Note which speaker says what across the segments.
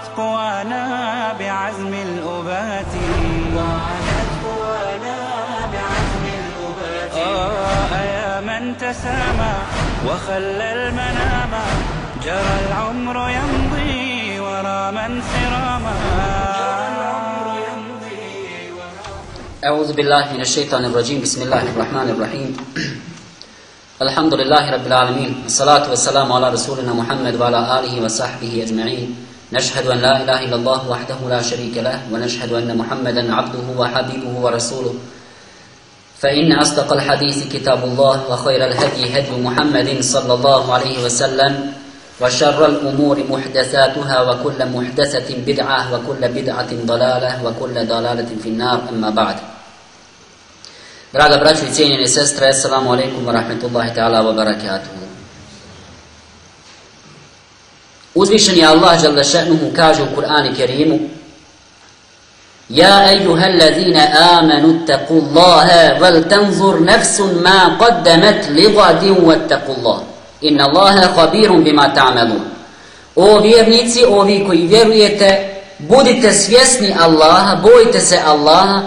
Speaker 1: وعادت قوانا بعزم الأبات. وعادت قوانا بعزم الأبات. آه يا من تسامى وخلى المنام. جرى العمر يمضي ورا من سراما
Speaker 2: أعوذ بالله من الشيطان الرجيم. بسم الله الرحمن الرحيم. الحمد لله رب العالمين. الصلاة والسلام على رسولنا محمد وعلى آله وصحبه أجمعين. نشهد أن لا إله إلا الله وحده لا شريك له ونشهد أن محمدا عبده وحبيبه ورسوله فإن أصدق الحديث كتاب الله وخير الهدي هدي محمد صلى الله عليه وسلم وشر الأمور محدثاتها وكل محدثة بدعة وكل بدعة ضلالة وكل ضلالة في النار أما بعد Draga braćo i cijenjene sestre, assalamu alaikum wa rahmetullahi ta'ala wa barakatuhu. Uzvišen je Allah žele še'nuhu kaže u Kur'ani Kerimu Ja ejuha allazina amanu taku Allahe vel tanzur nefsun ma qaddamat ligadin wattaku Allah. Inna Allahe khabirun bima ta'malun. O vjernici, ovi koji vjerujete, budite svjesni Allaha, bojite se Allaha,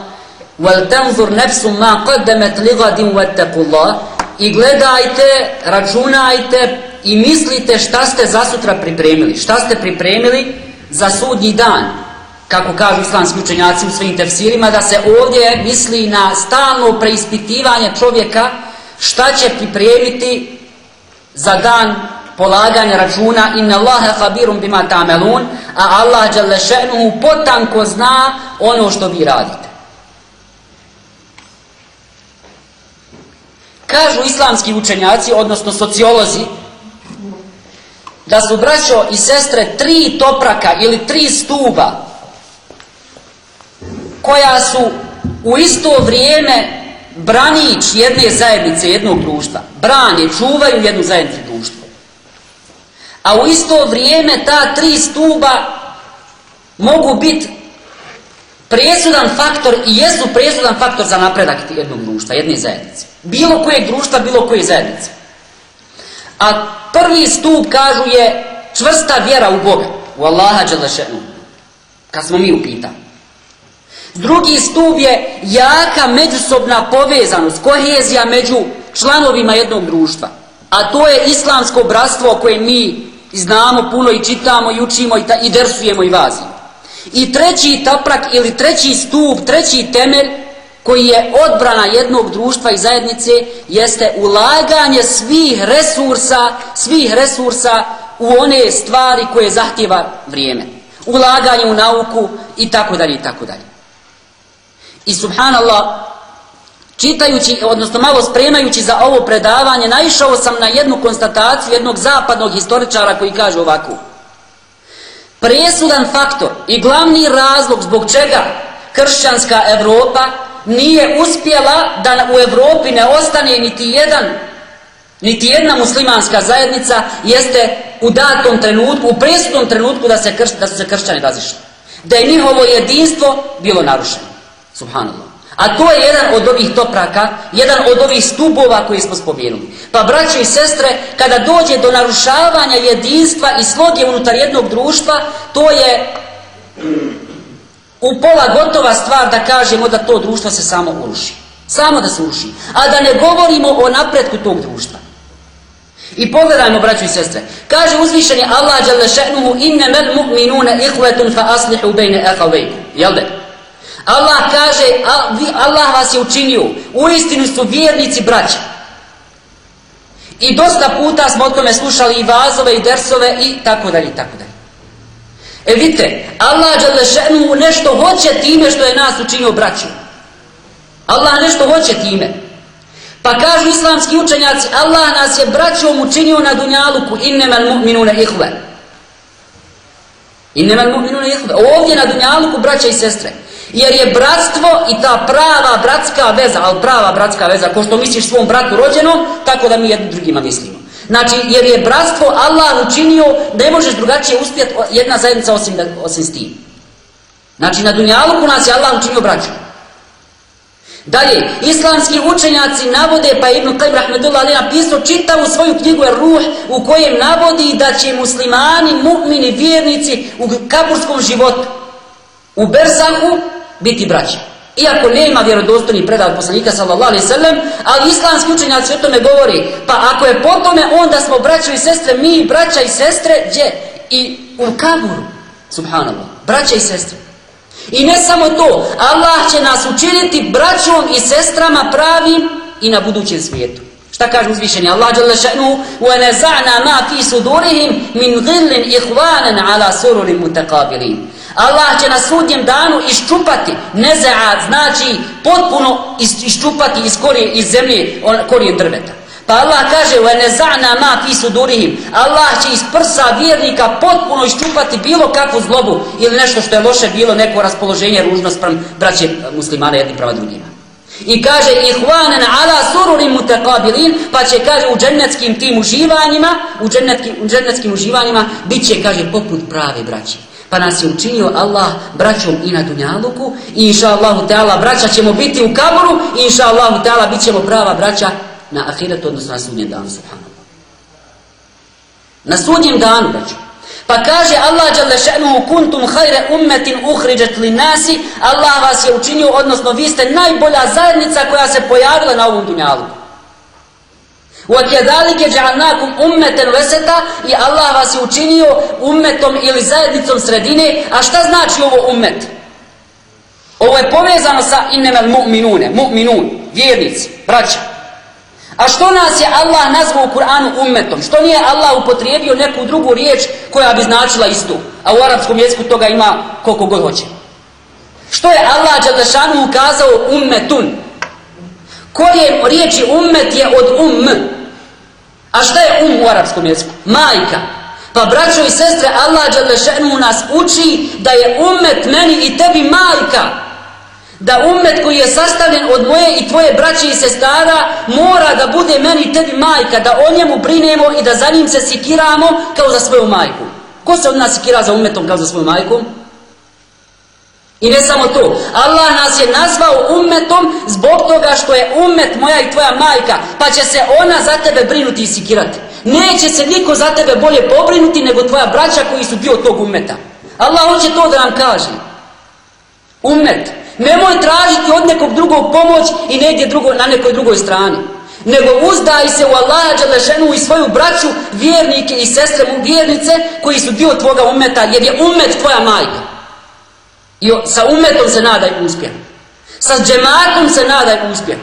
Speaker 2: wal tanzur nefsun ma qaddamat lighadin wattaqullah i gledajte računajte i mislite šta ste za sutra pripremili? Šta ste pripremili za sudnji dan? Kako kažu islamski učenjaci u svojim tefsirima da se ovdje misli na stalno preispitivanje čovjeka šta će pripremiti za dan polaganja računa. Inna Allahe habirum bima tamelun a Allah dželle potanko zna ono što vi radite. Kažu islamski učenjaci, odnosno sociolozi, da su braćo i sestre tri topraka ili tri stuba koja su u isto vrijeme branić jedne zajednice, jednog društva. Brane, čuvaju jednu zajednicu društva. A u isto vrijeme ta tri stuba mogu biti presudan faktor i jesu presudan faktor za napredak jednog društva, jedne zajednice. Bilo kojeg društva, bilo koje zajednice. A prvi stup, kažu, je čvrsta vjera u Boga. U Allaha Đelešenu. Kad smo mi upitani. Drugi stup je jaka međusobna povezanost, kohezija među članovima jednog društva. A to je islamsko bratstvo koje mi znamo puno i čitamo i učimo i, ta, i dersujemo i vazimo. I treći taprak ili treći stup, treći temelj koji je odbrana jednog društva i zajednice jeste ulaganje svih resursa, svih resursa u one stvari koje zahtjeva vrijeme. Ulaganje u nauku i tako dalje i tako dalje. I subhanallah, čitajući, odnosno malo spremajući za ovo predavanje, naišao sam na jednu konstataciju jednog zapadnog historičara koji kaže ovako. Presudan faktor i glavni razlog zbog čega kršćanska Evropa nije uspjela da u Evropi ne ostane niti jedan niti jedna muslimanska zajednica jeste u datom trenutku, u presudnom trenutku da, se krš, da su se kršćani razišli. Da je njihovo jedinstvo bilo narušeno. Subhanallah. A to je jedan od ovih topraka, jedan od ovih stubova koji smo spomenuli. Pa braćo i sestre, kada dođe do narušavanja jedinstva i sloge unutar jednog društva, to je u pola gotova stvar da kažemo da to društvo se samo uruši. Samo da se uruši. A da ne govorimo o napretku tog društva. I pogledajmo, braću i sestre. Kaže uzvišenje Allah jalla še'nuhu inne mel mu'minune fa aslihu bejne ehawejku. Jel de? Allah kaže, Allah vas je učinio. U istinu su vjernici braća. I dosta puta smo o tome slušali i vazove i dersove i tako dalje i tako dalje. E vidite, Allah Đalešenu nešto hoće time što je nas učinio braću. Allah nešto hoće time. Pa kažu islamski učenjaci, Allah nas je braćom učinio na dunjaluku, inneman mu'minune ihve. I nema mu'minuna ihve. Ovdje na Dunjaluku, braća i sestre. Jer je bratstvo i ta prava bratska veza, ali prava bratska veza, ko što misliš svom bratu rođenom, tako da mi jednim drugima mislimo. Znači, jer je bratstvo Allah učinio, ne možeš drugačije uspjeti jedna zajednica osim, da, osim s tim. Znači, na Dunjaluku nas je Allah učinio braću. Dalje, islamski učenjaci navode, pa Ibn Qajm Rahmetullah Ali napisao čitavu svoju knjigu Ruh u kojem navodi da će muslimani, mu'mini, vjernici u kaburskom životu, u Berzahu, biti braći. Iako nema vjerodostojni predav poslanika sallallahu alaihi sallam, ali islamski učenjaci o tome govori, pa ako je po tome, onda smo braćo i sestre, mi braća i sestre, gdje? I u kaburu, subhanallah, braća i sestre. I ne samo to, Allah će nas učiniti braćom i sestrama pravim i na budućem svijetu. Šta kaže uzvišeni Allah dželle šanu: "Wa naza'na ma fi sudurihim min ghillin ikhwanan ala sururin mutaqabilin." Allah će na sudnjem danu iščupati nezaat, znači potpuno iščupati iz korije iz zemlje korijen drveta. Pa Allah kaže wa naza'na ma fi. Allah će iz prsa vjernika potpuno iščupati bilo kakvu zlobu ili nešto što je loše bilo, neko raspoloženje, ružno sprem braće e, muslimana jedni prava drugima. I kaže ihwanan ala sururin mutaqabilin, pa će kaže u džennetskim tim uživanjima, u džennetskim, u džennetskim uživanjima biće kaže poput prave braće. Pa nas je učinio Allah braćom i na dunjaluku i inša Allahu Teala braća ćemo biti u kaboru i inša Allahu Teala bit ćemo prava braća na ahiretu, odnosno na sudnjem danu, subhanallah. Na sudnjem danu, braću. Pa kaže Allah dželle še'nuhu kuntum khayra ummatin ukhrijat linasi Allah vas je učinio odnosno vi ste najbolja zajednica koja se pojavila na ovom dunjalu. Wa جَعَلْنَاكُمْ ja'alnakum ummatan wasata i Allah vas je učinio ummetom ili zajednicom sredine. A šta znači ovo ummet? Ovo je povezano sa innamal mu'minune, mu'minun, vjernici, braća. A što nas je Allah nazvao u Kur'anu ummetom? Što nije Allah upotrijebio neku drugu riječ koja bi značila istu? A u arapskom jeziku toga ima koliko god hoće. Što je Allah Đalešanu ukazao ummetun? Korijen riječi ummet je od um. A šta je um u arapskom jeziku? Majka. Pa braćo i sestre, Allah Đalešenu nas uči da je ummet meni i tebi majka da ummet koji je sastavljen od moje i tvoje braće i sestara mora da bude meni i tebi majka, da o njemu brinemo i da za njim se sikiramo kao za svoju majku. Ko se od nas sikira za ummetom kao za svoju majku? I ne samo to, Allah nas je nazvao ummetom zbog toga što je ummet moja i tvoja majka, pa će se ona za tebe brinuti i sikirati. Neće se niko za tebe bolje pobrinuti nego tvoja braća koji su dio tog ummeta. Allah hoće to da nam kaže. Ummet. Nemoj tražiti od nekog drugog pomoć i negdje drugo, na nekoj drugoj strani. Nego uzdaj se u Allaha Đalešenu i svoju braću, vjernike i sestre mu vjernice koji su dio tvoga umeta, jer je ummet tvoja majka. I sa umetom se nadaj uspjeh. Sa džematom se nadaj uspjeh.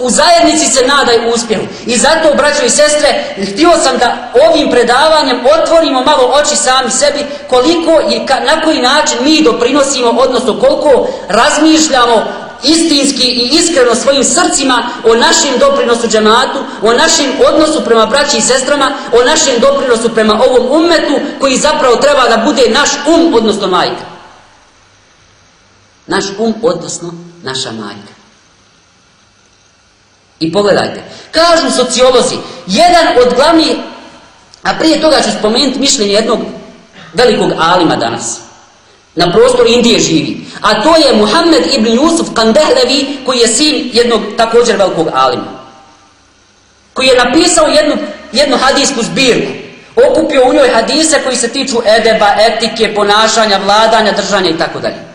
Speaker 2: U zajednici se nadaj uspjehu. I zato, braćo i sestre, htio sam da ovim predavanjem otvorimo malo oči sami sebi koliko i ka, na koji način mi doprinosimo, odnosno koliko razmišljamo istinski i iskreno svojim srcima o našem doprinosu džematu, o našem odnosu prema braći i sestrama, o našem doprinosu prema ovom ummetu koji zapravo treba da bude naš um, odnosno majka. Naš um, odnosno naša majka. I pogledajte, kažu sociolozi, jedan od glavnih, a prije toga ću spomenuti mišljenje jednog velikog alima danas, na prostoru Indije živi, a to je Muhammed ibn Yusuf Kandehlevi, koji je sin jednog također velikog alima, koji je napisao jednu, jednu hadijsku zbirku, okupio u njoj hadise koji se tiču edeba, etike, ponašanja, vladanja, držanja i tako dalje.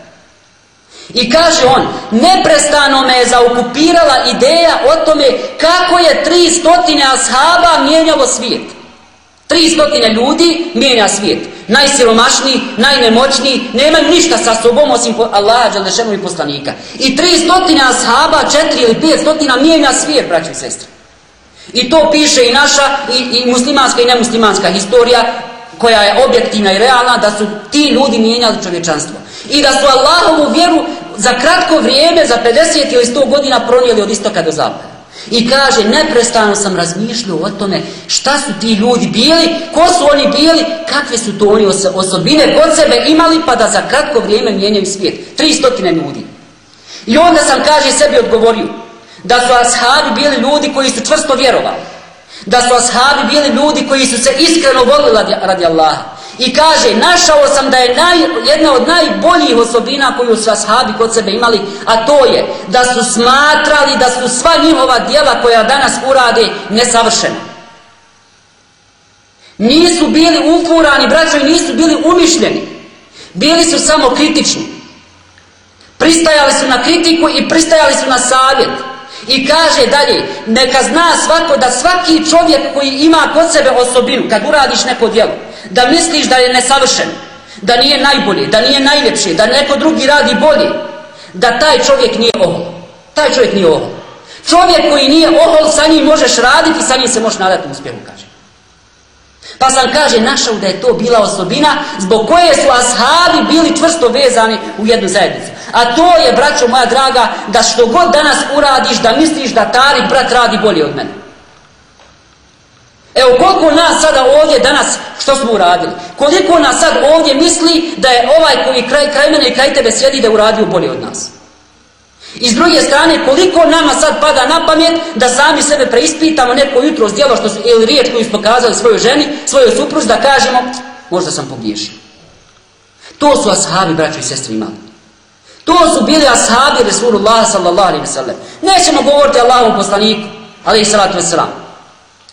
Speaker 2: I kaže on, neprestano me je zaokupirala ideja o tome kako je tri stotine ashaba mijenjalo svijet. Tri stotine ljudi mijenja svijet. Najsiromašniji, najnemoćniji, nemaju ništa sa sobom osim Allaha, Đalešenu i poslanika. I tri stotine ashaba, četiri ili pet stotina mijenja svijet, braći i sestre. I to piše i naša, i, i muslimanska i nemuslimanska historija, koja je objektivna i realna, da su ti ljudi mijenjali čovječanstvo. I da su Allahovu vjeru za kratko vrijeme, za 50 ili 100 godina pronijeli od istoka do zapada. I kaže, neprestano sam razmišljao o tome šta su ti ljudi bili, ko su oni bili, kakve su to oni osobine kod sebe imali, pa da za kratko vrijeme mijenjaju svijet. Tri stotine ljudi. I onda sam, kaže, sebi odgovorio, da su ashabi bili ljudi koji su čvrsto vjerovali. Da su ashabi bili ljudi koji su se iskreno volili radi Allaha. I kaže, našao sam da je naj, jedna od najboljih osobina koju su ashabi kod sebe imali, a to je da su smatrali da su sva njihova dijela koja danas urade nesavršena. Nisu bili ufurani, braćo, i nisu bili umišljeni. Bili su samo kritični. Pristajali su na kritiku i pristajali su na savjet. I kaže dalje, neka zna svako da svaki čovjek koji ima kod sebe osobinu, kad uradiš neko djelo, da misliš da je nesavršen, da nije najbolji, da nije najljepši, da neko drugi radi bolje, da taj čovjek nije ohol. Taj čovjek nije ohol. Čovjek koji nije ohol, sa njim možeš raditi i sa njim se možeš nadati uspjehu. Pa sam kaže, našao da je to bila osobina zbog koje su ashabi bili čvrsto vezani u jednu zajednicu. A to je, braćo moja draga, da što god danas uradiš, da misliš da tari brat radi bolje od mene. Evo koliko nas sada ovdje danas, što smo uradili? Koliko nas sad ovdje misli da je ovaj koji kraj, kraj mene i kraj tebe sjedi da je uradio bolje od nas? I s druge strane, koliko nama sad pada na pamet da sami sebe preispitamo neko jutro s djelo što su, ili riječ koju smo kazali svojoj ženi, svojoj supruzi, da kažemo, možda sam pogriješio. To su ashabi, braćo i sestri, imali. To su bili ashabi Resulullah sallallahu alaihi wa sallam. Nećemo govoriti Allahom poslaniku, alaihi sallatu wa sallam.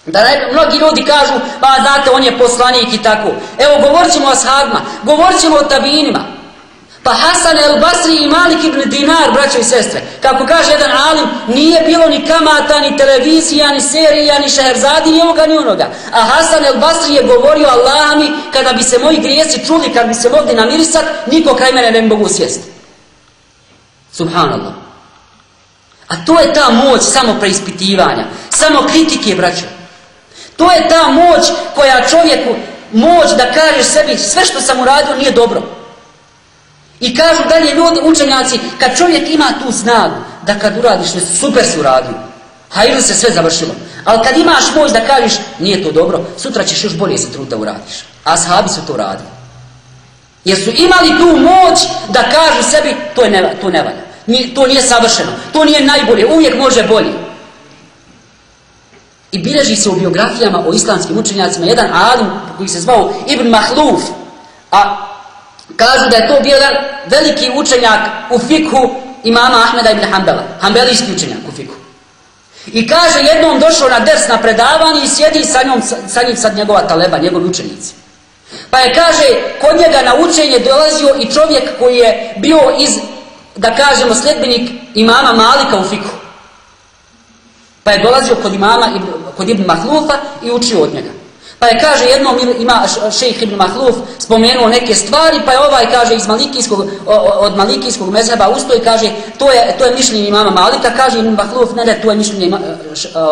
Speaker 2: Da ne, mnogi ljudi kažu, pa znate, on je poslanik i tako. Evo, govorit ćemo o ashabima, govorit ćemo o tabinima. Pa Hasan el Basri i Malik ibn Dinar, braćo i sestre, kako kaže jedan alim, nije bilo ni kamata, ni televizija, ni serija, ni šeherzadi, ni ovoga, ni onoga. A Hasan el Basri je govorio Allah mi, kada bi se moji grijesi čuli, kad bi se mogli namirisat, niko kraj mene ne mogu sjesti. Subhanallah. A to je ta moć samo preispitivanja, samo kritike, braćo. To je ta moć koja čovjeku, moć da kažeš sebi sve što sam uradio nije dobro. I kažu dalje ljudi, učenjaci, kad čovjek ima tu snagu, da kad uradiš nešto, super si uradio. Ha se sve završilo. Ali kad imaš moć da kažeš, nije to dobro, sutra ćeš još bolje se trud da uradiš. A sahabi su to radili. Jer su imali tu moć da kažu sebi, to, je ne, to ne valja. Nije, to nije savršeno. To nije najbolje. Uvijek može bolje. I bileži se u biografijama o islamskim učenjacima jedan alim koji se zvao Ibn Mahluf. A kažu da je to bio jedan veliki učenjak u fikhu imama Ahmeda ibn Hanbala. Hanbelijski učenjak u fikhu. I kaže jednom došao na ders na predavanje i sjedi sa, njom, sa njim sad njegova taleba, njegovi učenici. Pa je kaže, kod njega na učenje dolazio i čovjek koji je bio iz da kažemo sljedbenik imama Malika u fiku. Pa je dolazio kod imama, kod Ibn Mahlufa i učio od njega. Pa je kaže jednom ima šejh Ibn Mahluf spomenuo neke stvari, pa je ovaj kaže iz Malikijskog, od Malikijskog mezheba usto i kaže to je, to je mišljenje imama Malika, kaže Ibn Mahluf, ne ne, to je mišljenje ima,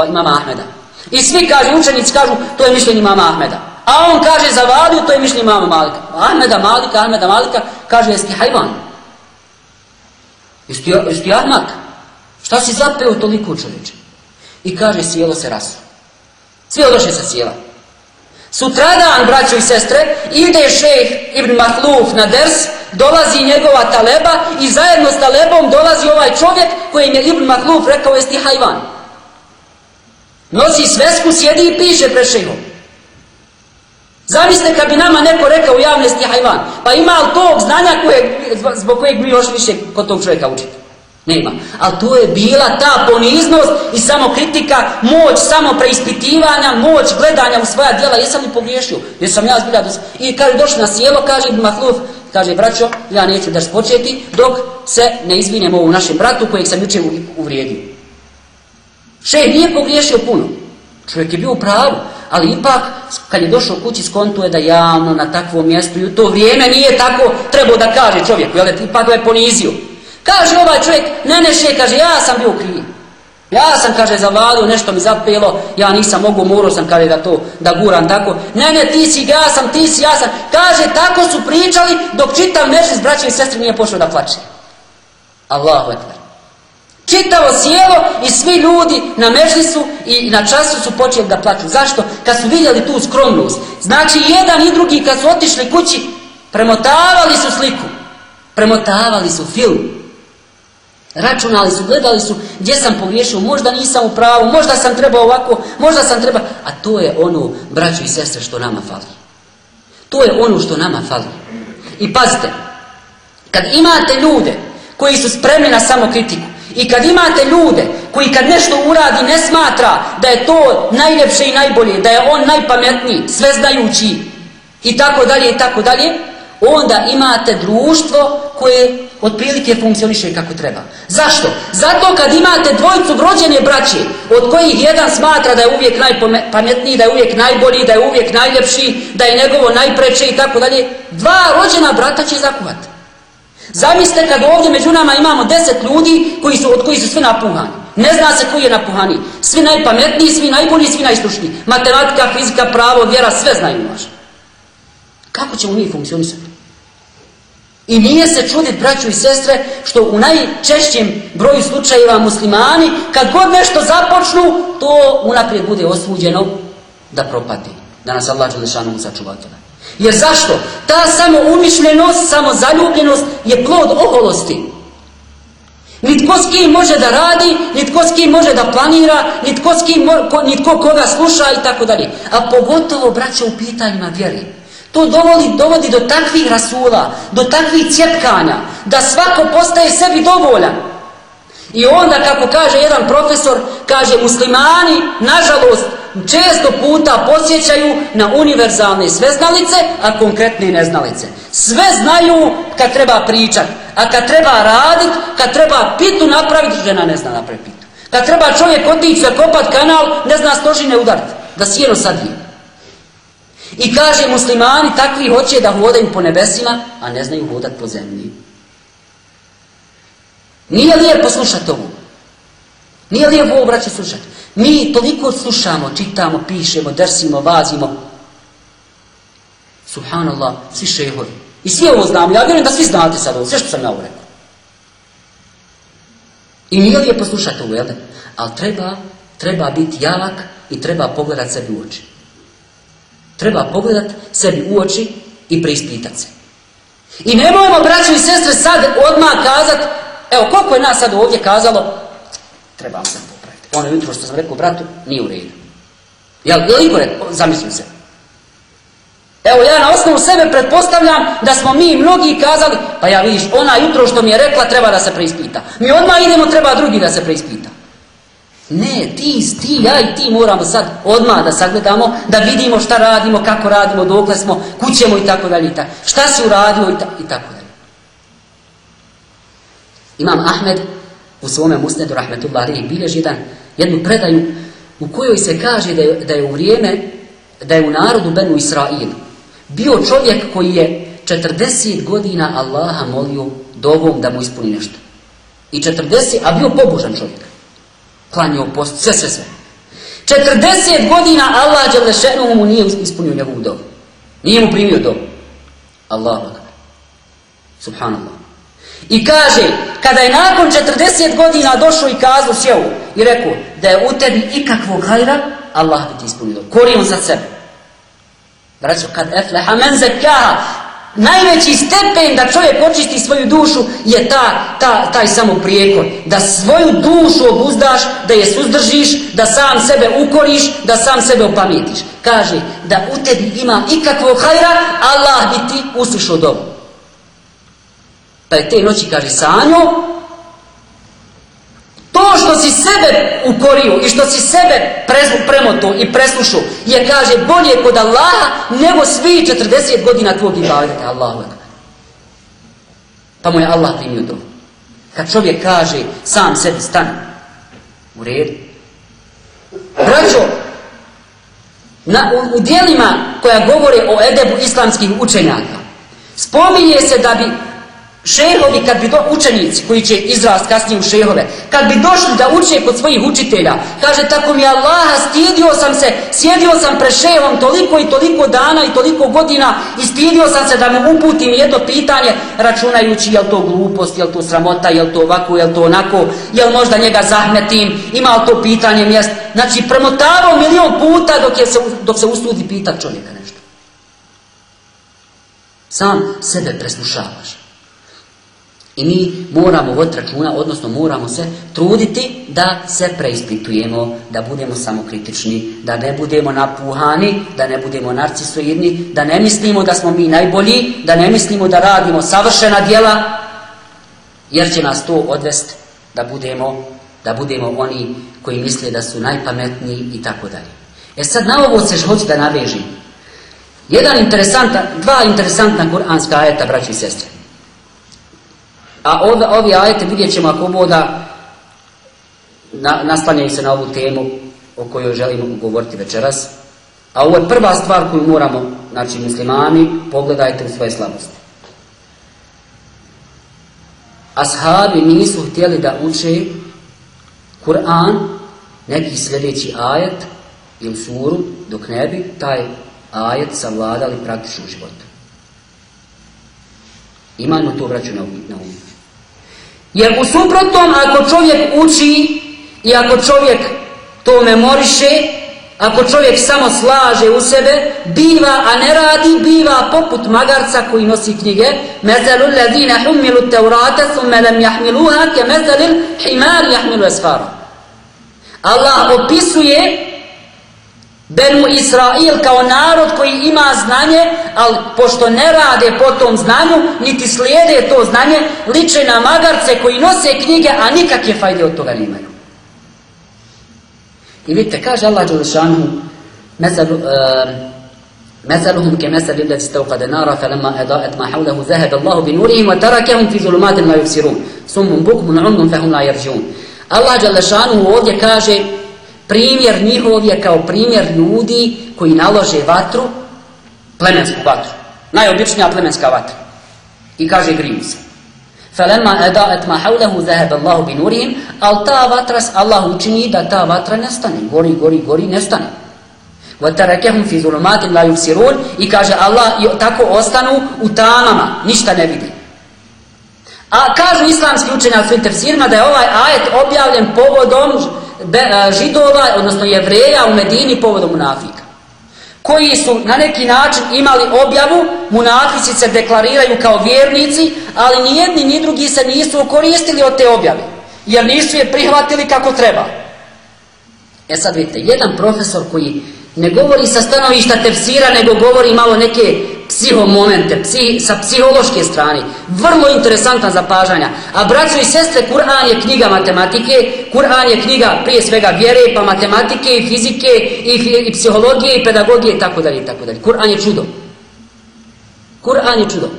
Speaker 2: imama Ahmeda. I svi kaže, učenici kažu, to je mišljenje imama Ahmeda. A on kaže za vadu, to je mišljenje imama Malika. Ahmeda Malika, Ahmeda Malika, kaže jesi hajvan. Jesi ti, jesi ti ahmak? Šta si zapeo toliko čovječe? I kaže, sjelo se rasu. Svi odošli sa sjela. Sutradan, braćo i sestre, ide šejh Ibn Mahluf na ders, dolazi njegova taleba i zajedno s talebom dolazi ovaj čovjek kojim je Ibn Mahluf rekao, jesti hajvan. Nosi svesku, sjedi i piše pred šejhom. Zamislite kad bi nama neko rekao u javnosti hajvan, pa ima li tog znanja koje, zbog kojeg mi još više kod tog čovjeka učiti? Nema. Ali to je bila ta poniznost i samo kritika, moć samo preispitivanja, moć gledanja u svoja djela. Jesam li pogriješio? Jesam ja zbilja dos... I kad je došli na sjelo, kaže Ibn Mahluf, kaže, braćo, ja neću da spočeti dok se ne izvinem ovu našem bratu kojeg sam jučer uvrijedio. Šeh nije pogriješio puno. Čovjek je bio u pravu. Ali ipak, kad je došao kući, skontuje da javno na takvom mjestu i u to vrijeme nije tako trebao da kaže čovjeku, jel, ipak ga je ponizio. Kaže ovaj čovjek, ne neše, kaže, ja sam bio kriv. Ja sam, kaže, za vladu, nešto mi zapelo, ja nisam mogu, morao sam, kaže, da to, da guram tako. Ne, ne, ti si, ja sam, ti si, ja sam. Kaže, tako su pričali, dok čitav mešec, braće i sestri, nije pošao da plače. Allahu ekber. Čitavo sjelo i svi ljudi na mešlisu i na času su počeli da plaću. Zašto? Kad su vidjeli tu skromnost. Znači, jedan i drugi kad su otišli kući, premotavali su sliku. Premotavali su film. Računali su, gledali su gdje sam pogriješio, možda nisam u pravu, možda sam trebao ovako, možda sam treba... A to je ono, braćo i sestre, što nama fali. To je ono što nama fali. I pazite, kad imate ljude koji su spremni na samokritiku i kad imate ljude koji kad nešto uradi ne smatra da je to najljepše i najbolje, da je on najpametniji, sveznajući i tako dalje i tako dalje, onda imate društvo koje otprilike funkcioniše kako treba. Zašto? Zato kad imate dvojicu rođene braće, od kojih jedan smatra da je uvijek najpametniji, da je uvijek najbolji, da je uvijek najljepši, da je njegovo najpreče i tako dalje, dva rođena brata će zakuvati. Zamislite kad ovdje među nama imamo deset ljudi koji su, od koji su svi napuhani. Ne zna se koji je napuhani. Svi najpametniji, svi najbolji, svi najstručniji. Matematika, fizika, pravo, vjera, sve znaju naš. Kako ćemo mi funkcionisati? I nije se čudit, braću i sestre, što u najčešćem broju slučajeva muslimani, kad god nešto započnu, to unaprijed bude osuđeno da propati. Da nas Allah Đelešanu sačuva toga. Jer zašto? Ta samoumišljenost, samozaljubljenost je plod oholosti. Nitko s kim može da radi, nitko s kim može da planira, nitko, s kim, nitko koga sluša i tako dalje. A pogotovo, braće, u pitanjima vjeri. To dovodi, dovodi do takvih rasula, do takvih cjepkanja, da svako postaje sebi dovoljan. I onda, kako kaže jedan profesor, kaže, muslimani, nažalost, često puta posjećaju na univerzalne sveznalice, a konkretne neznalice. Sve znaju kad treba pričat, a kad treba radit, kad treba pitu napraviti, žena ne zna napraviti pitu. Kad treba čovjek otići kopat kanal, ne zna stožine udariti, da sjeno sadvije. I kaže muslimani takvi hoće da hodaju po nebesima, a ne znaju hodat po zemlji. Nije lijepo slušati ovo. Nije lijepo ovo, braće, slušati. Mi toliko slušamo, čitamo, pišemo, drsimo, vazimo. Subhanallah, svi šehovi. I svi ovo znamo. Ja vjerujem da svi znate sad ovo, sve što sam ja ovo rekao. I nije lijepo slušati ovo, jel? Ali treba, treba biti jak i treba pogledat sebi u oči. Treba pogledat sebi u oči i preispitat se. I nemojmo, braćo i sestre, sad odmah kazat, evo, koliko je nas sad ovdje kazalo, trebam se popraviti. Ono jutro što sam rekao bratu, nije u redu. Jel, jel iko zamislim se. Evo, ja na osnovu sebe pretpostavljam da smo mi mnogi kazali, pa ja vidiš, ona jutro što mi je rekla treba da se preispita. Mi odmah idemo, treba drugi da se preispita. Ne, ti, ti, ja i ti moramo sad odmah da sagledamo, da vidimo šta radimo, kako radimo, dokle smo, kućemo i tako dalje. Šta si uradio i, ta, i tako dalje. Imam Ahmed u svome musnedu, rahmetullahi, bilježi jedan, jednu predaju u kojoj se kaže da je, da je u vrijeme, da je u narodu Benu Israilu bio čovjek koji je 40 godina Allaha molio dovom da mu ispuni nešto. I 40, a bio pobožan čovjek klanio post, sve, sve, sve. 40 godina Allah Đalešenu mu nije ispunio njegovu dobu. Nije mu primio dobu. Allah Subhanallah. I kaže, kada je nakon 40 godina došao i kazao sjeo i rekao da je u tebi ikakvog hajra, Allah bi ti ispunio dobu. Korijom za sebe. Braćo, kad efleha men zekaha, Najveći stepen da čovjek očisti svoju dušu je ta, ta, taj samo prijekor. Da svoju dušu obuzdaš, da je suzdržiš, da sam sebe ukoriš, da sam sebe opamitiš. Kaže da u tebi ima ikakvo hajra, Allah bi ti uslišao dobu. Pa je te noći, kaže Sanjo, To što si sebe ukorio i što si sebe premoto i preslušao je, kaže, bolje kod Allaha nego svi 40 godina tvog ibadeta. Allahu. Pa mu je Allah primio to. Kad čovjek kaže, sam sebi stane. U redu. Braćo, na, u, u dijelima koja govore o edebu islamskih učenjaka, spominje se da bi Šehovi kad bi do učenici koji će izrast kasnije u šehove, kad bi došli da uče kod svojih učitelja, kaže tako mi Allaha, stidio sam se, sjedio sam pre šehom toliko i toliko dana i toliko godina i stidio sam se da mu uputim jedno pitanje računajući je to glupost, je to sramota, je to ovako, je to onako, je možda njega zahmetim, ima to pitanje mjest. Znači premotavao milion puta dok, je se, dok se usudi pitat čovjeka nešto. Sam sebe preslušavaš. I mi moramo voditi računa, odnosno moramo se truditi da se preispitujemo, da budemo samokritični, da ne budemo napuhani, da ne budemo narcisoidni, da ne mislimo da smo mi najbolji, da ne mislimo da radimo savršena djela, jer će nas to odvesti da budemo, da budemo oni koji misle da su najpametniji i tako dalje. E sad na ovo se hoću da navežim. Jedan interesantan, dva interesantna kuranska ajeta, braći i sestre. A ove, ovi ajete vidjet ćemo ako boda na, naslanjaju se na ovu temu o kojoj želimo govoriti večeras. A ovo je prva stvar koju moramo, znači muslimani, pogledajte u svoje slabosti. Ashabi nisu htjeli da uče Kur'an, neki sljedeći ajet ili suru, dok ne bi taj ajet savladali praktično u životu. Imajmo to vraću na umu. Jer u suprotnom, ako čovjek uči i ako čovjek to memoriše, ako čovjek samo slaže u sebe, biva, a ne radi, biva poput magarca koji nosi knjige. Mezalu ladina humilu teurata, thumme lam jahmiluha, ke mezelil himar jahmilu esfara. Allah opisuje Benu Israil kao narod koji ima znanje, ali pošto ne rade po tom znanju, niti slijede to znanje, liče na magarce koji nose knjige, a nikakve fajde od toga nimaju. I vidite, kaže Allah Đelešanu, mesel, uh, meseluhum ke meseli lez stavkade nara, fe lemma edaet ma haulehu zehebe Allahu bin urihim, wa tarakehum fi zulumatim la yufsirun, summum bukmun unum fehum la jerđun. Allah Đelešanu ovdje kaže, Primjer njihov je kao primjer ljudi koji nalože vatru, plemensku vatru. Najobičnija plemenska vatra. I kaže griju se. فَلَمَّا أَدَاءَتْ مَا حَوْلَهُ ذَهَبَ اللَّهُ بِنُورِهِمْ Ali ta vatra, Allah učini da ta vatra nestane. Gori, gori, gori, nestane. وَتَرَكَهُمْ فِي ظُلُمَاتٍ لَا يُفْسِرُونَ I kaže Allah, tako ostanu u tamama, ništa ne vidi. A kažu islamski učenjaci u svojim tefsirima da je ovaj ajet objavljen povodom E, židova, odnosno jevreja u Medini povodom munafika. Koji su na neki način imali objavu, munafici se deklariraju kao vjernici, ali ni jedni ni drugi se nisu koristili od te objave, jer nisu je prihvatili kako treba. E sad vidite, jedan profesor koji ne govori sa stanovišta tefsira, nego govori malo neke psihomomente, psi, sa psihološke strane. Vrlo interesantna zapažanja. A braćo i sestre, Kur'an je knjiga matematike, Kur'an je knjiga prije svega vjere, pa matematike i fizike i, i psihologije i pedagogije i tako dalje i tako dalje. Kur'an je čudo. Kur'an je čudo.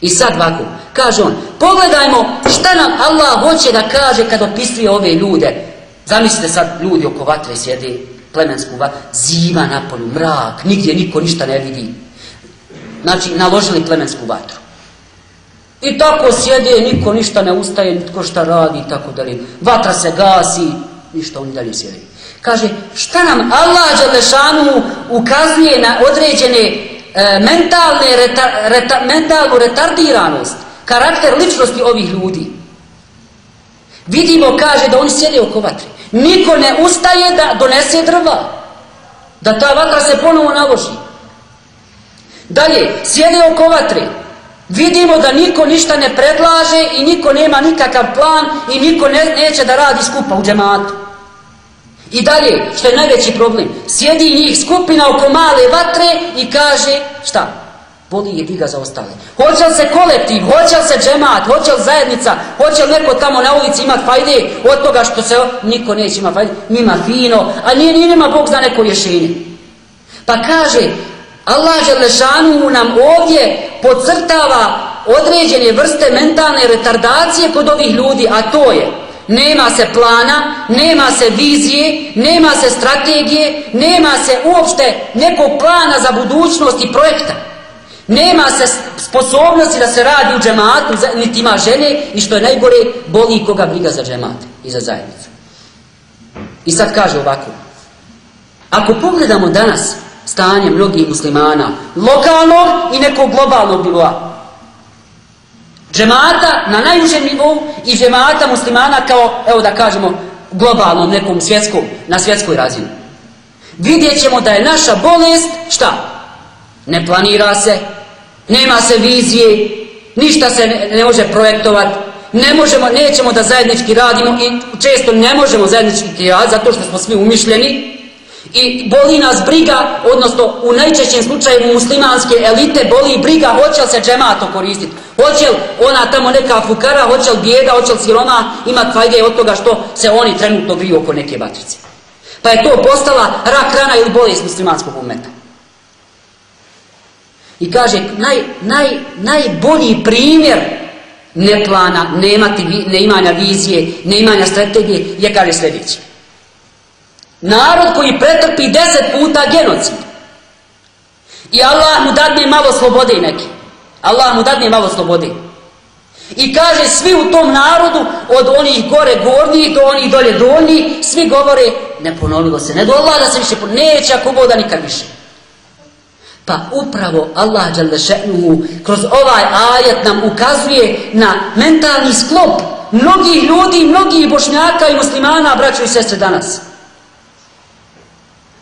Speaker 2: I sad ovako, kaže on, pogledajmo šta nam Allah hoće da kaže kad opisuje ove ljude. Zamislite sad ljudi oko vatre sjede, plemensku vatru, zima na polju, mrak, nigdje niko ništa ne vidi znači naložili plemensku vatru. I tako sjede, niko ništa ne ustaje, niko šta radi i tako dalje. Vatra se gasi, ništa oni dalje sjede. Kaže, šta nam Allah Đalešanu ukazuje na određene e, mentalne reta, reta, mentalnu retardiranost, karakter ličnosti ovih ljudi. Vidimo, kaže, da oni sjede oko vatre. Niko ne ustaje da donese drva. Da ta vatra se ponovo naloži. Dalje, sjede oko vatre. Vidimo da niko ništa ne predlaže i niko nema nikakav plan i niko ne, neće da radi skupa u džematu. I dalje, što je najveći problem, sjedi njih skupina oko male vatre i kaže, šta? Boli je diga za ostale. Hoće li se kolektiv, hoće li se džemat, hoće li zajednica, hoće li neko tamo na ulici imat fajde od toga što se niko neće ima fajde, njima fino, a nije, nije nema Bog za neko rješenje. Pa kaže, Allah Želešanu nam ovdje podcrtava određene vrste mentalne retardacije kod ovih ljudi, a to je nema se plana, nema se vizije, nema se strategije, nema se uopšte nekog plana za budućnost i projekta. Nema se sposobnosti da se radi u džematu, niti ima žene i što je najgore, boli koga briga za džemat i za zajednicu. I sad kaže ovako. Ako pogledamo danas stanje mnogih muslimana, lokalnog i nekog globalnog nivoa, džemata na najužem nivou i džemata muslimana kao, evo da kažemo, globalnom nekom svjetskom, na svjetskoj razini. Vidjet ćemo da je naša bolest, šta? Ne planira se, nema se vizije, ništa se ne, ne može projektovati, ne možemo, nećemo da zajednički radimo i često ne možemo zajednički raditi zato što smo svi umišljeni i boli nas briga, odnosno u najčešćem slučaju muslimanske elite boli briga hoće li se džemato koristiti, hoće li ona tamo neka fukara, hoće li bijeda, hoće li siroma imat fajde od toga što se oni trenutno griju oko neke batrice. Pa je to postala rak rana ili bolest muslimanskog umeta. I kaže, naj, naj, najbolji primjer neplana, nemati, neimanja vizije, neimanja strategije, je kaže sljedeći. Narod koji pretrpi deset puta genocid. I Allah mu dadne malo slobode neki. Allah mu dadne malo slobode. I kaže svi u tom narodu, od onih gore gornjih do onih dolje donjih, svi govore, ne ponovilo se, ne do Allah da se više ponovilo, neće ako boda nikad više. Pa upravo Allah Đalešenuhu kroz ovaj ajet nam ukazuje na mentalni sklop mnogih ljudi, mnogih bošnjaka i muslimana, braćo i sestre danas.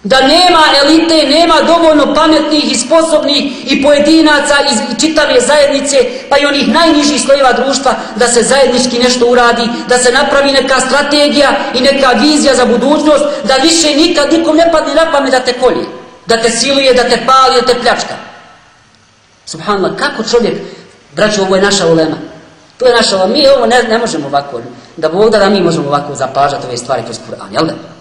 Speaker 2: Da nema elite, nema dovoljno pametnih i sposobnih i pojedinaca iz čitave zajednice, pa i onih najnižih slojeva društva, da se zajednički nešto uradi, da se napravi neka strategija i neka vizija za budućnost, da više nikad nikom ne padne na pamet da te kolje, da te siluje, da te pali, da te pljačka. Subhanallah, kako čovjek, braću, ovo je naša ulema. To je naša ulema. Mi ovo ne, ne možemo ovako, da Bog da, da mi možemo ovako zapažati ove stvari kroz Kur'an, jel da?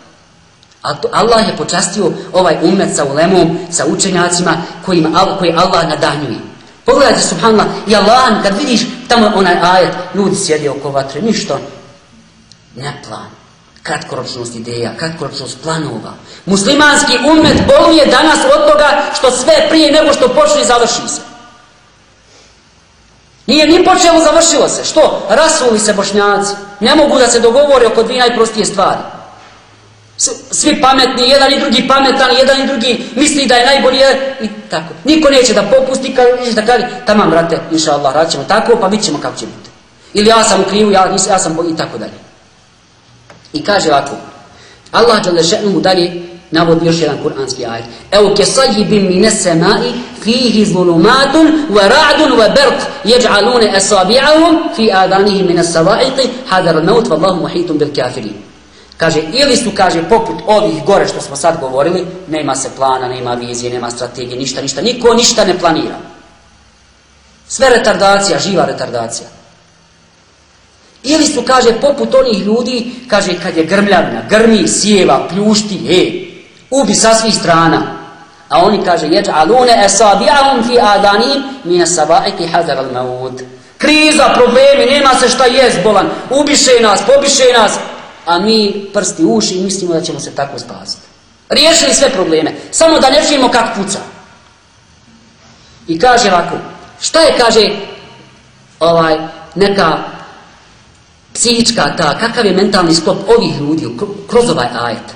Speaker 2: Allah je počastio ovaj umet sa ulemom, sa učenjacima kojima, koji Allah nadanjuje. Pogledajte, subhanallah, i Allah, kad vidiš tamo onaj ajet, ljudi sjedi oko vatre, ništa, ne plan, kratkoročnost ideja, kratkoročnost planova. Muslimanski umet boluje danas od toga što sve prije nego što počne završi se. Nije ni počelo, završilo se. Što? Rasuli se bošnjaci. Ne mogu da se dogovore oko dvije najprostije stvari svi pametni, jedan i drugi pametan, jedan i drugi misli da je najbolji i tako. Niko neće da popusti, kad neće da kaže, tamam, brate, inša Allah, radit ćemo tako, pa vidit ćemo kako će biti. Ili ja sam u krivu, ja, nisam, ja sam bo, i tako dalje. I kaže ovako, Allah žele ženu mu dalje navodi još jedan kuranski ajet. Evo ke sajibim mine semai fihi zulumatun wa ra'dun wa berq jeđ'alune esabi'ahum fi adanihim mine savaiti hadar al-maut vallahu muhitum bil kafirin. Kaže, ili su, kaže, poput ovih gore što smo sad govorili, nema se plana, nema vizije, nema strategije, ništa, ništa, niko ništa ne planira. Sve retardacija, živa retardacija. Ili su, kaže, poput onih ljudi, kaže, kad je grmljavina, grmi, sjeva, pljušti, e, ubi sa svih strana. A oni, kaže, jeđa alune esabijahum fi adanim mine sabaiki hazar al maud. Kriza, problemi, nema se šta jest bolan, ubiše nas, pobiše nas, a mi prsti uši i mislimo da ćemo se tako spasiti. Riješili sve probleme, samo da ne čujemo kako puca. I kaže ovako, šta je, kaže, ovaj, neka psihička ta, kakav je mentalni sklop ovih ljudi kroz ovaj ajet?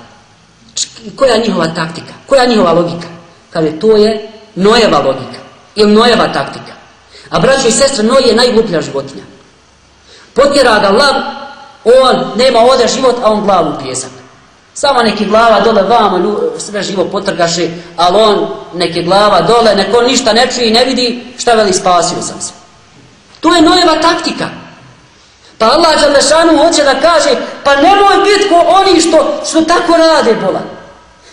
Speaker 2: Koja je njihova taktika? Koja je njihova logika? Kaže, to je Nojeva logika ili Nojeva taktika. A braćo i sestre, Noj je najgluplja životinja. Potjera ga lav On nema ovdje život, a on glavu u pjesak. Samo neki glava dole vamo, sve živo potrgaše, ali on neki glava dole, neko ništa ne čuje i ne vidi, šta veli spasio sam se. To je Nojeva taktika. Pa Allah Đalešanu hoće da kaže, pa nemoj biti ko oni što, što tako rade, bola.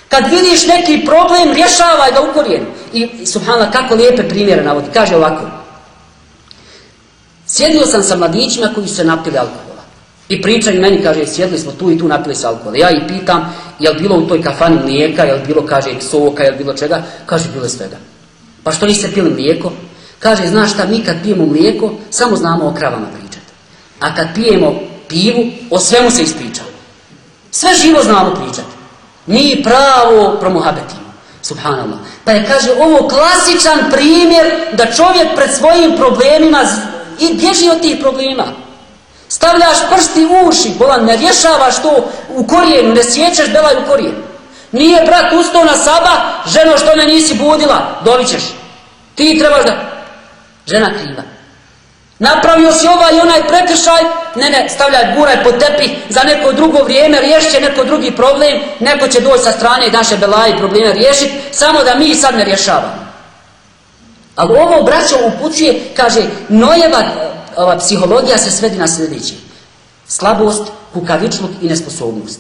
Speaker 2: Kad vidiš neki problem, rješavaj ga u korijenu. I, subhanallah, kako lijepe primjere navodi. Kaže ovako. Sjedio sam sa mladićima koji su se napili alkohol. I pričaju meni, kaže, sjedli smo tu i tu napili se alkohol. Ja i pitam, jel bilo u toj kafani mlijeka, jel bilo, kaže, soka, jel bilo čega? Kaže, bilo svega. Pa što niste pili mlijeko? Kaže, znaš šta, mi kad pijemo mlijeko, samo znamo o kravama pričati. A kad pijemo pivu, o svemu se ispričamo. Sve živo znamo pričati. Mi pravo promuhabetimo. Subhanallah. Pa je, kaže, ovo klasičan primjer da čovjek pred svojim problemima i bježi od tih problema. Stavljaš prsti u uši, bolan, ne rješavaš to u korijenu, ne sjećaš belaj u korijenu. Nije brat ustao na saba, ženo što me nisi budila, dovićeš. ćeš. Ti trebaš da... Žena kriva. Napravio si ovaj i onaj prekršaj, ne, ne, stavljaj, guraj po tepih za neko drugo vrijeme, riješće neko drugi problem, neko će doći sa strane i naše belaje probleme riješiti, samo da mi sad ne rješavamo. Ali ovo braćo upućuje, kaže, nojeva ova psihologija se svedi na sljedeće. Slabost, kukavičluk i nesposobnost.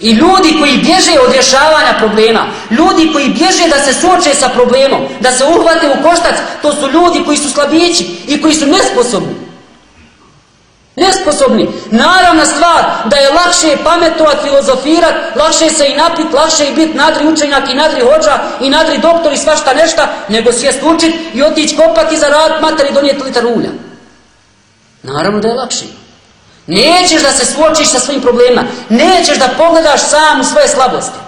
Speaker 2: I ljudi koji bježe od rješavanja problema, ljudi koji bježe da se suoče sa problemom, da se uhvate u koštac, to su ljudi koji su slabići i koji su nesposobni. Nesposobni. Naravna stvar da je lakše pametovat, filozofirat, lakše se i napit, lakše i bit nadri učenjak i nadri hođa i nadri doktor i svašta nešta, nego sjest učit i otići kopati za rad mater i donijeti litar ulja. Naravno da je lakše. Nećeš da se suočiš sa svojim problemima. Nećeš da pogledaš sam u svoje slabosti.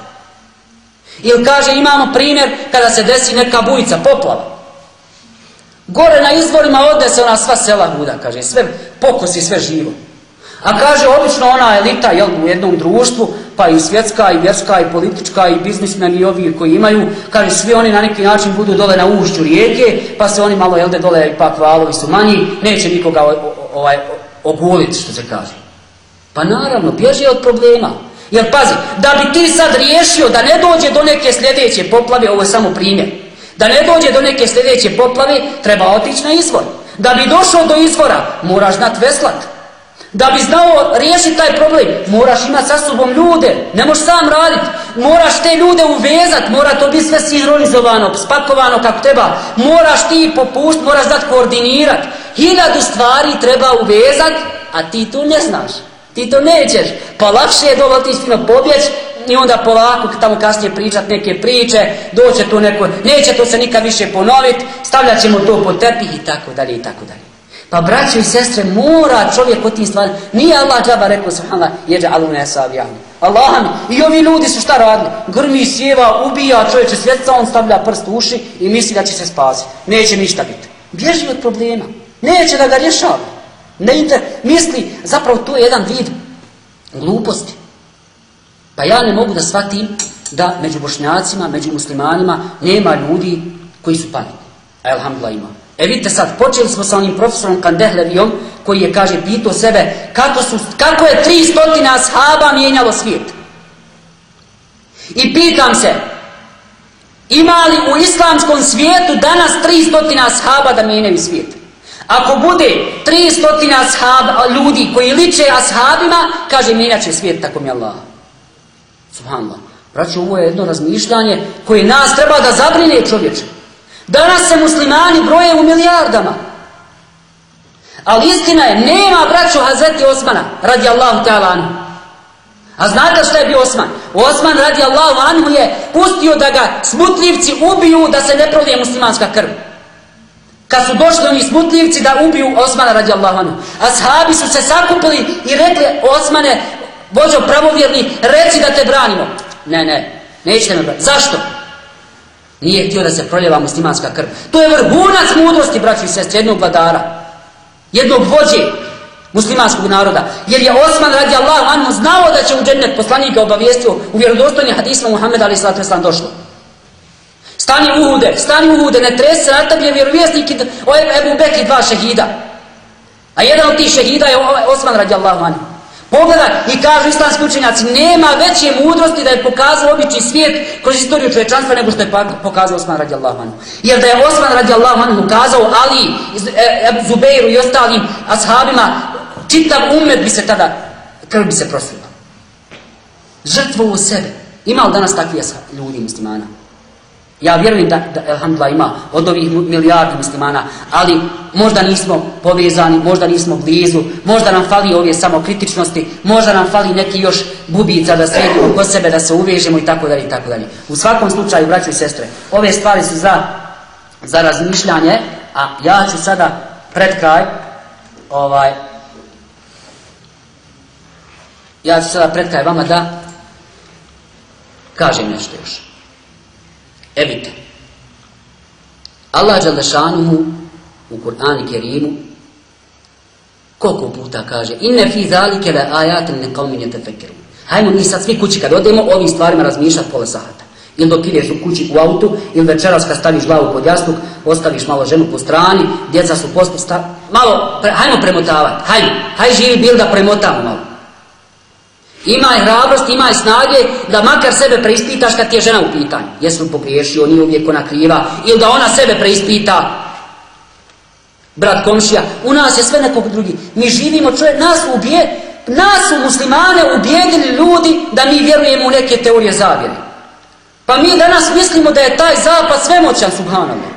Speaker 2: Ili kaže, imamo primjer kada se desi neka bujica, poplava. Gore na izvorima ode se ona sva sela guda, kaže, sve pokosi, sve živo. A kaže, obično ona elita jel, u jednom društvu, pa i svjetska, i vjerska, i politička, i biznismeni, i ovi koji imaju, kaže, svi oni na neki način budu dole na ušću rijeke, pa se oni malo, jel, dole, ipak valovi su manji, neće nikoga ovaj, oguliti, što se kaže. Pa naravno, bježi od problema. Jer pazi, da bi ti sad riješio da ne dođe do neke sljedeće poplave, ovo je samo primjer, da ne dođe do neke sljedeće poplave, treba otići na izvor. Da bi došao do izvora, moraš znat veslat. Da bi znao riješiti taj problem, moraš imati sa sobom ljude, ne možeš sam raditi. Moraš te ljude uvezat, mora to biti sve sinhronizovano, spakovano kako treba. Moraš ti popust, moraš dat koordinirat. Hiljadu stvari treba uvezat, a ti to ne znaš. Ti to nećeš. Pa lakše je dolo ti fino pobjeć i onda polako tamo kasnije pričat neke priče, doće to neko, neće to se nikad više ponovit, stavljat ćemo to pod tepih i tako dalje i tako dalje. Pa braćo i sestre, mora čovjek o tim stvarima. Nije Allah džaba rekao, subhanallah, jeđa alune savijani. Allah mi, i ovi ljudi su šta radili? Grmi, sjeva, ubija čovječe svjetca, on stavlja prst u uši i misli da će se spasiti. Neće ništa biti. Bježi od problema. Neće da ga rješava. Ne inter, misli, zapravo to je jedan vid gluposti. Pa ja ne mogu da shvatim da među bošnjacima, među muslimanima nema ljudi koji su pametni. A alhamdulillah ima. E vidite sad, počeli smo sa onim profesorom Kandehlevijom koji je, kaže, pitao sebe kako, su, kako je tri stotina ashaba mijenjalo svijet. I pitam se, ima li u islamskom svijetu danas tri stotina ashaba da mijenjaju svijet? Ako bude tri stotina ashaba, ljudi koji liče ashabima, kaže, mijenjat će svijet, tako mi Allah. Subhanallah. Braću, ovo je jedno razmišljanje koje nas treba da zabrine čovječe. Danas se muslimani broje u milijardama. Ali istina je, nema braću Hazreti Osmana, radi Allahu ta'ala anhu. A znate što je bio Osman? Osman radi Allahu anhu je pustio da ga smutljivci ubiju da se ne prolije muslimanska krv. Kad su došli oni smutljivci da ubiju Osmana radi Allahu anhu. Ashabi su se sakupili i rekli Osmane, vođo pravovjerni, reci da te branimo. Ne, ne, nećete me braniti. Zašto? Nije htio da se proljeva muslimanska krv. To je vrhunac mudrosti, braći i sestri, jednog vladara. Jednog vođe muslimanskog naroda. Jer je Osman radi Allah anhu znao da će u džennet poslanika obavijestio u vjerodostojni hadisma Muhammed ali sallatu wasallam došlo. Stani u Uhude, stani u Uhude, ne tresi se na tebi je vjerovjesnik Ebu Bekri dva šehida. A jedan od tih šehida je Osman radi Allah anhu. Pogledaj i kažu islamski učenjaci, nema veće mudrosti da je pokazao obični svijet kroz istoriju čovječanstva nego što je pa- pokazao Osman radijallahu anhu. Jer da je Osman radijallahu anhu kazao Ali, e, Zubeiru i ostalim ashabima, čitav umet bi se tada, krv bi se prosila. Žrtvo u sebe. Ima li danas takvi ljudi muslimana? Ja vjerujem da, da alhamdulillah, ima od ovih milijardi muslimana, ali možda nismo povezani, možda nismo blizu, možda nam fali ove samo kritičnosti, možda nam fali neki još bubica da sredimo kod sebe, da se uvežemo i tako dalje i tako dalje. U svakom slučaju, braćo i sestre, ove stvari su za, za razmišljanje, a ja ću sada pred kraj, ovaj, ja ću sada pred kraj vama da kažem nešto još. E vidite, Allah Đalešanuhu u Kur'ani Kerimu koliko puta kaže inne fi zalike la ayatin li qaumin yatafakkarun. Hajmo mi sad svi kući kad odemo ovim stvarima razmišljati pola sata ili dok ideš u kući u autu ili večeras kad staviš glavu pod jastuk ostaviš malo ženu po strani djeca su posto sta... malo pre, hajmo premotavati hajmo haj živi bil da premotamo malo. Imaj hrabrost, imaj snage da makar sebe preispitaš kad ti je žena u pitanju. Jesu li pogriješio, nije uvijek ona kriva. Ili da ona sebe preispita. Brat komšija, u nas je sve nekog drugi. Mi živimo, čovjek, nas ubije, nas su muslimane ubijedili ljudi da mi vjerujemo u neke teorije zavjere. Pa mi danas mislimo da je taj zapad svemoćan, subhanallah.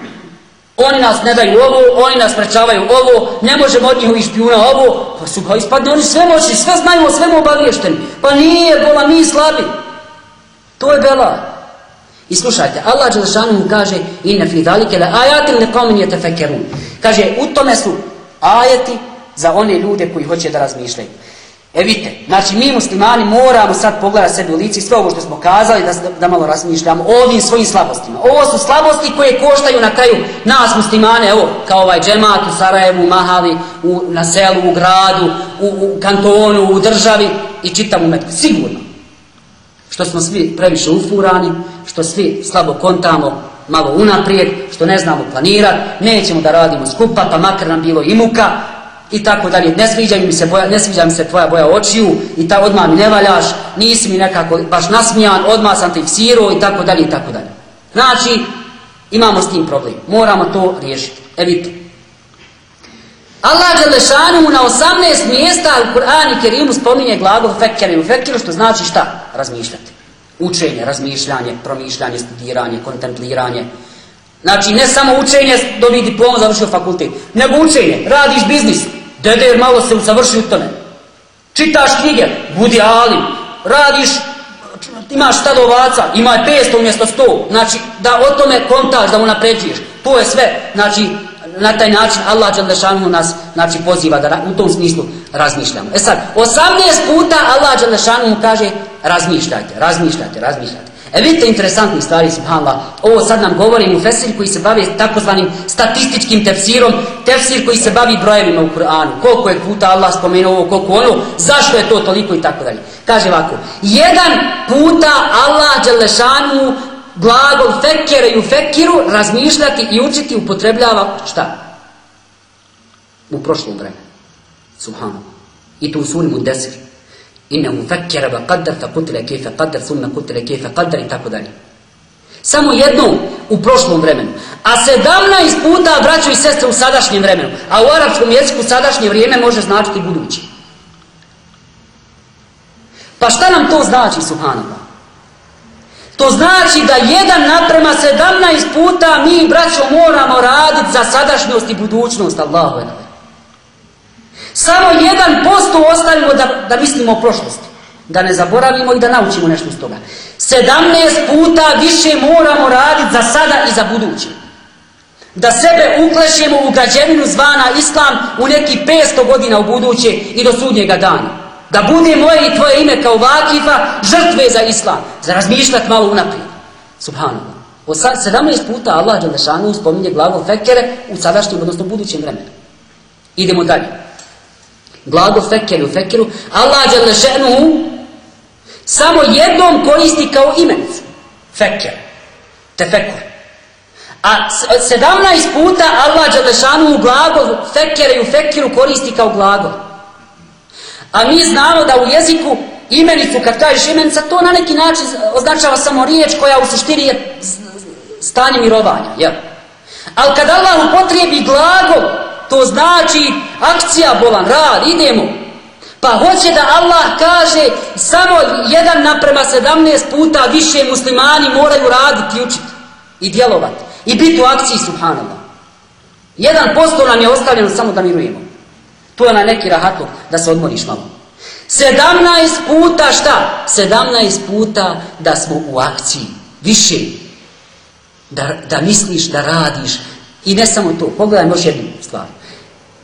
Speaker 2: Oni nas ne daju ovo, oni nas prečavaju ovo, ne možemo od njihovih špijuna ovo, pa su ga ispadne, oni sve moći, sve znaju o svemu obaviješteni. Pa nije, bola, mi slabi. To je bela. I slušajte, Allah Đelešanu mu kaže, inna fi dalike le ajati ne qawmin yatafakkarun. Kaže, u tome su ajeti za one ljude koji hoće da razmišljaju. E vidite, znači mi muslimani moramo sad pogledati sebi u lici sve ovo što smo kazali da, da malo razmišljamo o ovim svojim slabostima. Ovo su slabosti koje koštaju na kraju nas muslimane, evo, kao ovaj džemat u Sarajevu, u Mahali, u, na selu, u gradu, u, u kantonu, u državi i čitavu metku. Sigurno. Što smo svi previše ufurani, što svi slabo kontamo malo unaprijed, što ne znamo planirati, nećemo da radimo skupa, pa makar nam bilo i muka, i tako dalje. Ne sviđa mi se boja, ne sviđa mi se tvoja boja očiju i ta odmah mi ne valjaš, nisi mi nekako baš nasmijan, odmah sam te fiksirao i tako dalje i tako dalje. Znači, imamo s tim problem. Moramo to riješiti. E vidite. Allah Đelešanu na 18 mjesta u Kur'an i Kerimu spominje glagol fekkeru. Fekkeru što znači šta? Razmišljati. Učenje, razmišljanje, promišljanje, studiranje, kontempliranje. Znači, ne samo učenje, dobiti diplomu, završio fakultet, nego učenje, radiš biznis, Dede, jer malo se usavrši u tome. Čitaš knjige, budi alim. Radiš, imaš stado ovaca, ima je 500 umjesto 100. Znači, da o tome kontaš, da mu napređuješ. To je sve. Znači, na taj način Allah Đalešanu nas znači, poziva da u tom smislu razmišljamo. E sad, 18 puta Allah Đalešanu kaže razmišljajte, razmišljajte, razmišljajte. E vidite interesantni stvari, subhanallah, ovo sad nam govori u Fesir koji se bavi takozvanim statističkim tefsirom, tefsir koji se bavi brojevima u Kur'anu, koliko je puta Allah spomenuo ovo, koliko ono, zašto je to toliko i tako dalje. Kaže ovako, jedan puta Allah Đelešanu glagol fekjere i u fekiru razmišljati i učiti upotrebljava šta? U prošlom vremenu. Subhanallah. I to u suri Mudesir. Innehu fekkere ba qaddar fa kutile kefe qaddar thumme kutile kefe qaddar i tako dalje. Samo jednom u prošlom vremenu. A sedamnaest puta, braćo i sestre, u sadašnjem vremenu. A u arapskom jeziku sadašnje vrijeme može značiti budući. Pa šta nam to znači, subhanallah? To znači da jedan naprema sedamnaest puta mi, braćo, moramo raditi za sadašnjost i budućnost. Allahu je Samo jedan posto ostavimo da, da mislimo o prošlosti. Da ne zaboravimo i da naučimo nešto s toga. 17 puta više moramo raditi za sada i za buduće. Da sebe uklešemo u građevinu zvana Islam u neki 500 godina u buduće i do sudnjega dana. Da bude moje i tvoje ime kao vakifa žrtve za Islam. Za razmišljati malo unaprijed. Subhanallah. O 17 puta Allah Đelešanu spominje glavu fekere u sadašnjem, odnosno budućem vremenu. Idemo dalje glagol fekeru, fekeru, Allah dželle še'nuhu samo jednom koristi kao imenicu. Feker. Tefekur. A 17 puta Allah dželle u glagol fekere i fekeru koristi kao glagol. A mi znamo da u jeziku imenicu, kad kažeš imenica, to na neki način označava samo riječ koja u suštini je stanje mirovanja. Jel? Ali kad Allah upotrijebi glagol, To znači akcija bolan, rad, idemo. Pa hoće da Allah kaže samo jedan naprema 17 puta više muslimani moraju raditi i učiti i djelovati. I biti u akciji subhanallah. Jedan posto nam je ostavljeno samo da mirujemo. Tu je na neki rahatluk da se odmoriš malo. 17 puta šta? 17 puta da smo u akciji. Više. Da, da misliš, da radiš. I ne samo to. Pogledajmo još jednu stvar.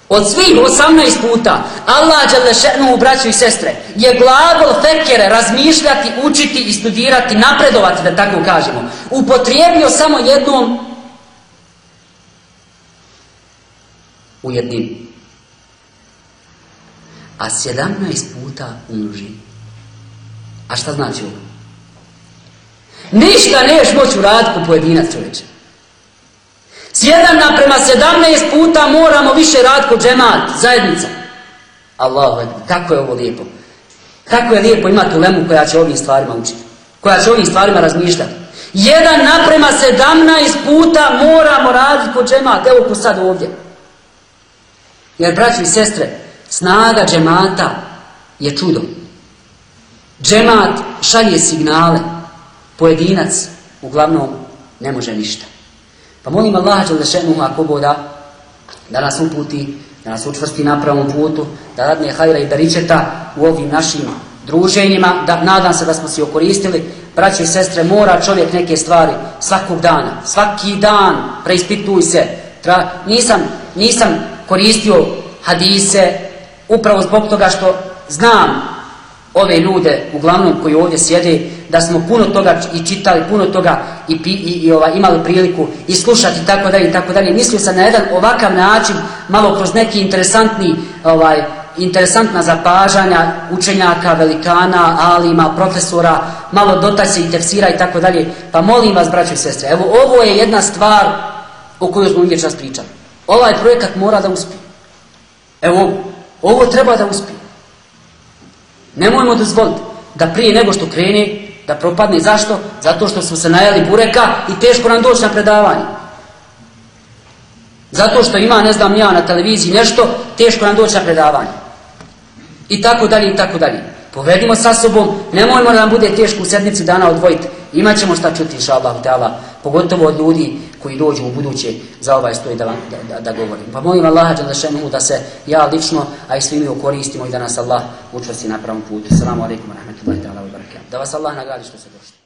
Speaker 2: Od svih 18 puta Allah dželle u braću i sestre je glagol fekere razmišljati, učiti i studirati, napredovati da tako kažemo. Upotrijebio samo jednom u jednim. A 17 puta umnoži. A šta znači ovo? Ništa neš moći uraditi po pojedinac čovječe. S jedan naprema 17 puta moramo više raditi kod džemat, zajednica. Allahu kako je ovo lijepo. Kako je lijepo imati ulemu koja će ovim stvarima učiti. Koja će ovim stvarima razmišljati. Jedan naprema 17 puta moramo raditi kod džemat. Evo ko sad ovdje. Jer, braći i sestre, snaga džemata je čudo. Džemat šalje signale. Pojedinac, uglavnom, ne može ništa. Pa molim Allaha Đelešenu ako boda da nas uputi, da nas učvrsti na pravom putu, da radne hajra i beričeta u ovim našim druženjima, da nadam se da smo si okoristili. Braće i sestre, mora čovjek neke stvari svakog dana, svaki dan preispituj se. Tra, nisam, nisam koristio hadise upravo zbog toga što znam ove ljude, uglavnom koji ovdje sjede, da smo puno toga i čitali, puno toga i, i, i ova, imali priliku i slušati i tako dalje i tako dalje. Mislio sam na jedan ovakav način, malo kroz neki interesantni, ovaj, interesantna zapažanja učenjaka, velikana, alima, profesora, malo dotaće i tefsira i tako dalje. Pa molim vas, braćo i sestre, evo ovo je jedna stvar o kojoj smo uvijek čas pričali. Ovaj projekat mora da uspije. Evo, ovo treba da uspije. Nemojmo dozvoliti da prije nego što krene, da propadne. Zašto? Zato što smo se najeli bureka i teško nam doći na predavanje. Zato što ima, ne znam ja, na televiziji nešto, teško nam doći na predavanje. I tako dalje, i tako dalje. Povedimo sa sobom, nemojmo da nam bude teško u sedmicu dana odvojiti. Imaćemo šta čuti, inša Allah, pogotovo od ljudi koji dođu u buduće za ovaj stoj da, da, da, da govorim. Pa molim Allaha Đalešenu da se ja lično, a i svi mi koristimo i da nas Allah učvrsti na pravom putu. Salamu alaikum wa rahmatullahi ta'ala wa barakatuh. Da vas Allah nagradi što se došli.